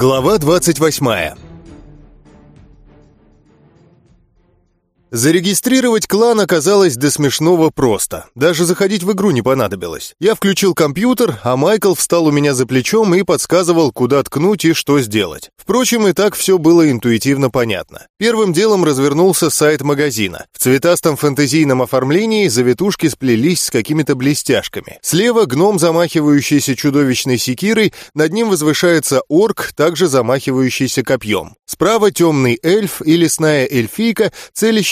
Глава 28 Зарегистрировать клан оказалось до смешного просто. Даже заходить в игру не понадобилось. Я включил компьютер, а Майкл встал у меня за плечом и подсказывал, куда ткнуть и что сделать. Впрочем, и так все было интуитивно понятно. Первым делом развернулся сайт магазина. В цветастом фэнтезийном оформлении завитушки сплелись с какими-то блестяшками. Слева гном, замахивающийся чудовищной секирой, над ним возвышается орк, также замахивающийся копьем. Справа темный эльф и лесная эльфийка,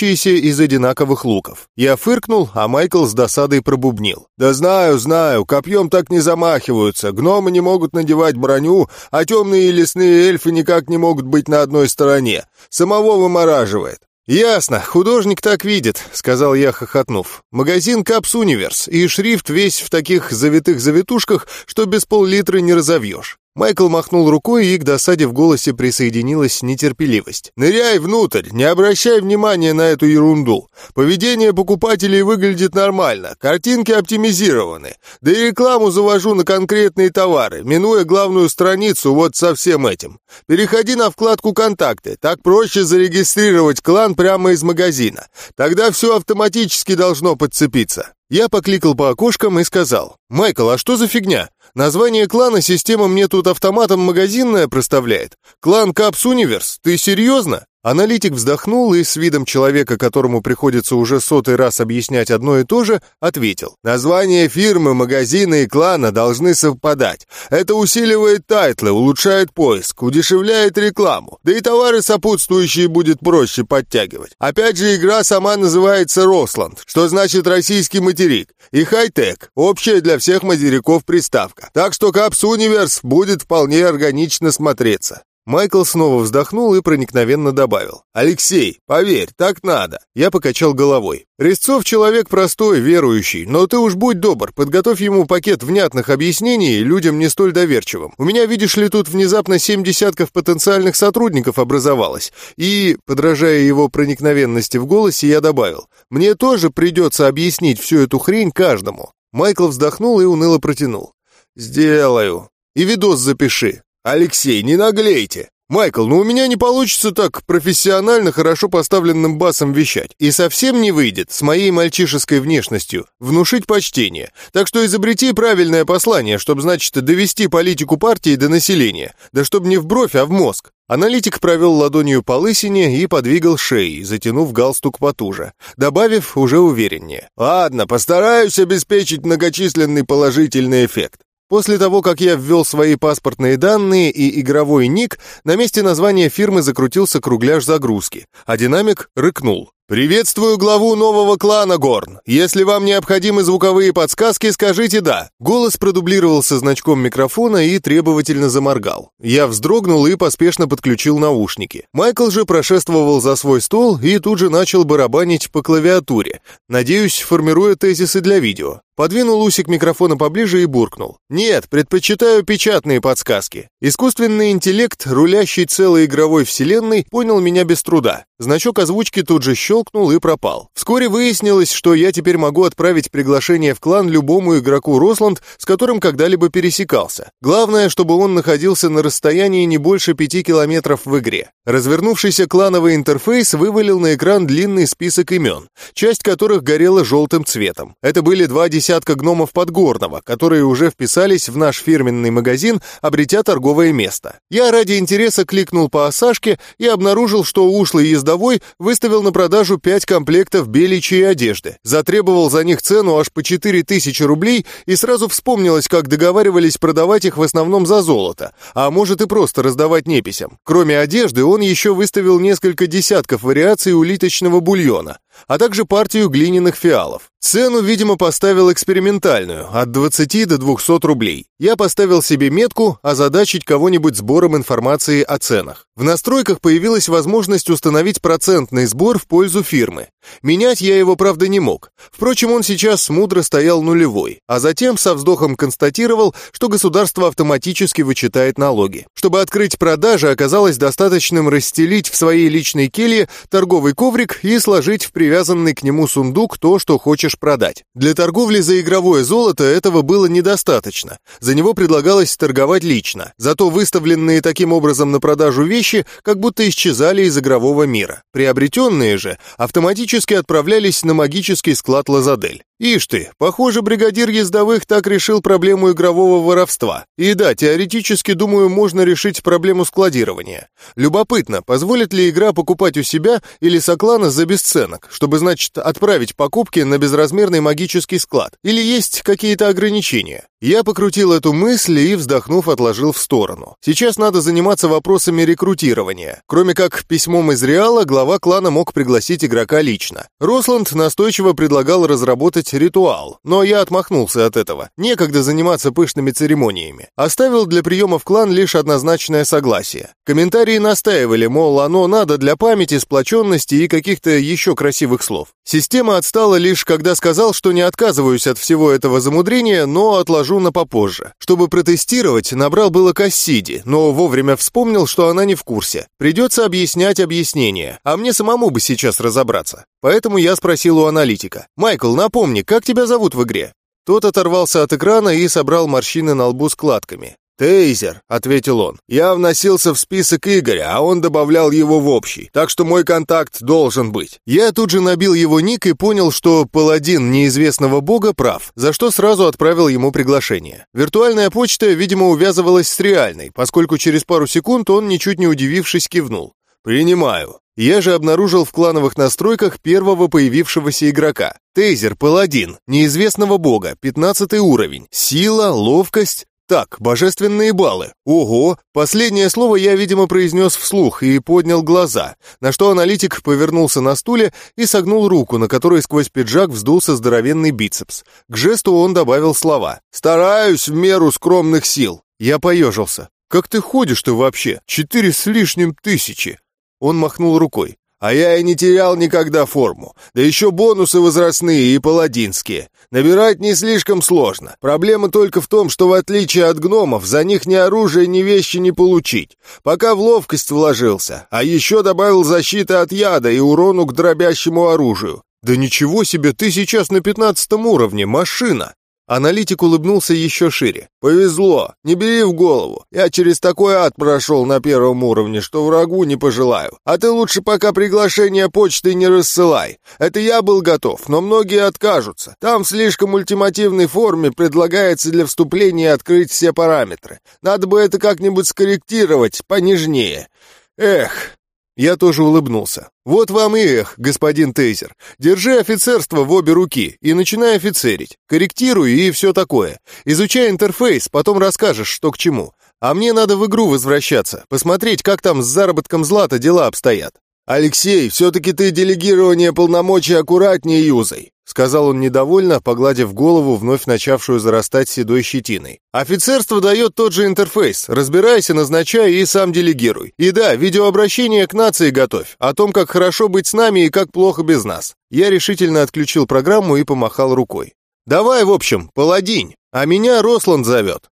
целящиеся из одинаковых луков. Я фыркнул, а Майкл с досадой пробубнил. «Да знаю, знаю, копьем так не замахиваются, гномы не могут надевать броню, а темные и лесные эльфы никак не могут быть на одной стороне. Самого вымораживает». «Ясно, художник так видит», — сказал я, хохотнув. «Магазин Капс Универс, и шрифт весь в таких завитых завитушках, что без пол-литра не разовьешь. Майкл махнул рукой, и к досаде в голосе присоединилась нетерпеливость. «Ныряй внутрь, не обращай внимания на эту ерунду. Поведение покупателей выглядит нормально, картинки оптимизированы. Да и рекламу завожу на конкретные товары, минуя главную страницу вот со всем этим. Переходи на вкладку «Контакты», так проще зарегистрировать клан прямо из магазина. Тогда все автоматически должно подцепиться». Я покликал по окошкам и сказал, «Майкл, а что за фигня? Название клана система мне тут автоматом магазинное проставляет. Клан Капс Универс, ты серьезно? Аналитик вздохнул и с видом человека, которому приходится уже сотый раз объяснять одно и то же, ответил. Названия фирмы, магазина и клана должны совпадать. Это усиливает тайтлы, улучшает поиск, удешевляет рекламу. Да и товары сопутствующие будет проще подтягивать. Опять же, игра сама называется «Росланд», что значит «российский материк». И «Хай-тек» — общая для всех материков приставка. Так что Капс Универс будет вполне органично смотреться. Майкл снова вздохнул и проникновенно добавил. «Алексей, поверь, так надо». Я покачал головой. «Резцов человек простой, верующий, но ты уж будь добр, подготовь ему пакет внятных объяснений людям не столь доверчивым. У меня, видишь ли, тут внезапно семь десятков потенциальных сотрудников образовалось. И, подражая его проникновенности в голосе, я добавил, мне тоже придется объяснить всю эту хрень каждому». Майкл вздохнул и уныло протянул. «Сделаю. И видос запиши. «Алексей, не наглейте!» «Майкл, ну у меня не получится так профессионально хорошо поставленным басом вещать. И совсем не выйдет с моей мальчишеской внешностью внушить почтение. Так что изобрети правильное послание, чтобы, значит, довести политику партии до населения. Да чтобы не в бровь, а в мозг». Аналитик провел ладонью по лысине и подвигал шеей, затянув галстук потуже, добавив уже увереннее. «Ладно, постараюсь обеспечить многочисленный положительный эффект. После того, как я ввел свои паспортные данные и игровой ник, на месте названия фирмы закрутился кругляш загрузки, а динамик рыкнул. «Приветствую главу нового клана, Горн. Если вам необходимы звуковые подсказки, скажите «да». Голос продублировался значком микрофона и требовательно заморгал. Я вздрогнул и поспешно подключил наушники. Майкл же прошествовал за свой стол и тут же начал барабанить по клавиатуре, надеюсь, формируя тезисы для видео. Подвинул усик микрофона поближе и буркнул. «Нет, предпочитаю печатные подсказки». Искусственный интеллект, рулящий целой игровой вселенной, понял меня без труда. Значок озвучки тут же щелкнул и пропал. Вскоре выяснилось, что я теперь могу отправить приглашение в клан любому игроку Росланд, с которым когда-либо пересекался. Главное, чтобы он находился на расстоянии не больше пяти километров в игре. Развернувшийся клановый интерфейс вывалил на экран длинный список имен, часть которых горела желтым цветом. Это были два десятка гномов Подгорного, которые уже вписались в наш фирменный магазин, обретя торговое место. Я ради интереса кликнул по осашке и обнаружил, что ушлый ездовой выставил на продажу пять комплектов беличьей одежды, затребовал за них цену аж по 4000 рублей и сразу вспомнилось, как договаривались продавать их в основном за золото, а может и просто раздавать неписям. Кроме одежды, он еще выставил несколько десятков вариаций улиточного бульона, а также партию глиняных фиалов. Цену, видимо, поставил экспериментальную, от 20 до 200 рублей. Я поставил себе метку озадачить кого-нибудь сбором информации о ценах. В настройках появилась возможность установить процентный сбор в пользу фирмы. Менять я его, правда, не мог. Впрочем, он сейчас мудро стоял нулевой, а затем со вздохом констатировал, что государство автоматически вычитает налоги. Чтобы открыть продажи, оказалось достаточным расстелить в своей личной келье торговый коврик и сложить в привязанный к нему сундук то, что хочешь продать. Для торговли за игровое золото этого было недостаточно. За него предлагалось торговать лично. Зато выставленные таким образом на продажу вещи как будто исчезали из игрового мира. Приобретенные же автоматически отправлялись на магический склад Лазадель. Ишь ты, похоже, бригадир ездовых так решил проблему игрового воровства. И да, теоретически, думаю, можно решить проблему складирования. Любопытно, позволит ли игра покупать у себя или соклана за бесценок, чтобы, значит, отправить покупки на безразмерный магический склад? Или есть какие-то ограничения? Я покрутил эту мысль и, вздохнув, отложил в сторону. Сейчас надо заниматься вопросами рекрутирования. Кроме как письмом из Реала, глава клана мог пригласить игрока лично. Росланд настойчиво предлагал разработать устроить ритуал, но я отмахнулся от этого. Некогда заниматься пышными церемониями. Оставил для приема в клан лишь однозначное согласие. Комментарии настаивали, мол, оно надо для памяти, сплоченности и каких-то еще красивых слов. Система отстала лишь, когда сказал, что не отказываюсь от всего этого замудрения, но отложу на попозже. Чтобы протестировать, набрал было Кассиди, но вовремя вспомнил, что она не в курсе. Придется объяснять объяснение, а мне самому бы сейчас разобраться. Поэтому я спросил у аналитика. «Майкл, напомни, как тебя зовут в игре?» Тот оторвался от экрана и собрал морщины на лбу складками. «Тейзер», — ответил он. «Я вносился в список Игоря, а он добавлял его в общий, так что мой контакт должен быть». Я тут же набил его ник и понял, что паладин неизвестного бога прав, за что сразу отправил ему приглашение. Виртуальная почта, видимо, увязывалась с реальной, поскольку через пару секунд он, ничуть не удивившись, кивнул. «Принимаю». Я же обнаружил в клановых настройках первого появившегося игрока. Тейзер, паладин, неизвестного бога, 15 уровень. Сила, ловкость. Так, божественные баллы. Ого! Последнее слово я, видимо, произнес вслух и поднял глаза, на что аналитик повернулся на стуле и согнул руку, на которой сквозь пиджак вздулся здоровенный бицепс. К жесту он добавил слова. «Стараюсь в меру скромных сил». Я поежился. «Как ты ходишь-то вообще? Четыре с лишним тысячи!» Он махнул рукой. «А я и не терял никогда форму. Да еще бонусы возрастные и паладинские. Набирать не слишком сложно. Проблема только в том, что в отличие от гномов, за них ни оружия, ни вещи не получить. Пока в ловкость вложился, а еще добавил защиты от яда и урону к дробящему оружию. Да ничего себе, ты сейчас на пятнадцатом уровне, машина! Аналитик улыбнулся еще шире. «Повезло, не бери в голову. Я через такой ад прошел на первом уровне, что врагу не пожелаю. А ты лучше пока приглашение почты не рассылай. Это я был готов, но многие откажутся. Там в слишком ультимативной форме предлагается для вступления открыть все параметры. Надо бы это как-нибудь скорректировать, понежнее. Эх, я тоже улыбнулся. «Вот вам и эх, господин Тейзер. Держи офицерство в обе руки и начинай офицерить. Корректируй и все такое. Изучай интерфейс, потом расскажешь, что к чему. А мне надо в игру возвращаться, посмотреть, как там с заработком злата дела обстоят». «Алексей, все-таки ты делегирование полномочий аккуратнее юзай», сказал он недовольно, погладив голову, вновь начавшую зарастать седой щетиной. «Офицерство дает тот же интерфейс. Разбирайся, назначай и сам делегируй. И да, видеообращение к нации готовь, о том, как хорошо быть с нами и как плохо без нас». Я решительно отключил программу и помахал рукой. «Давай, в общем, паладинь, а меня Росланд зовет».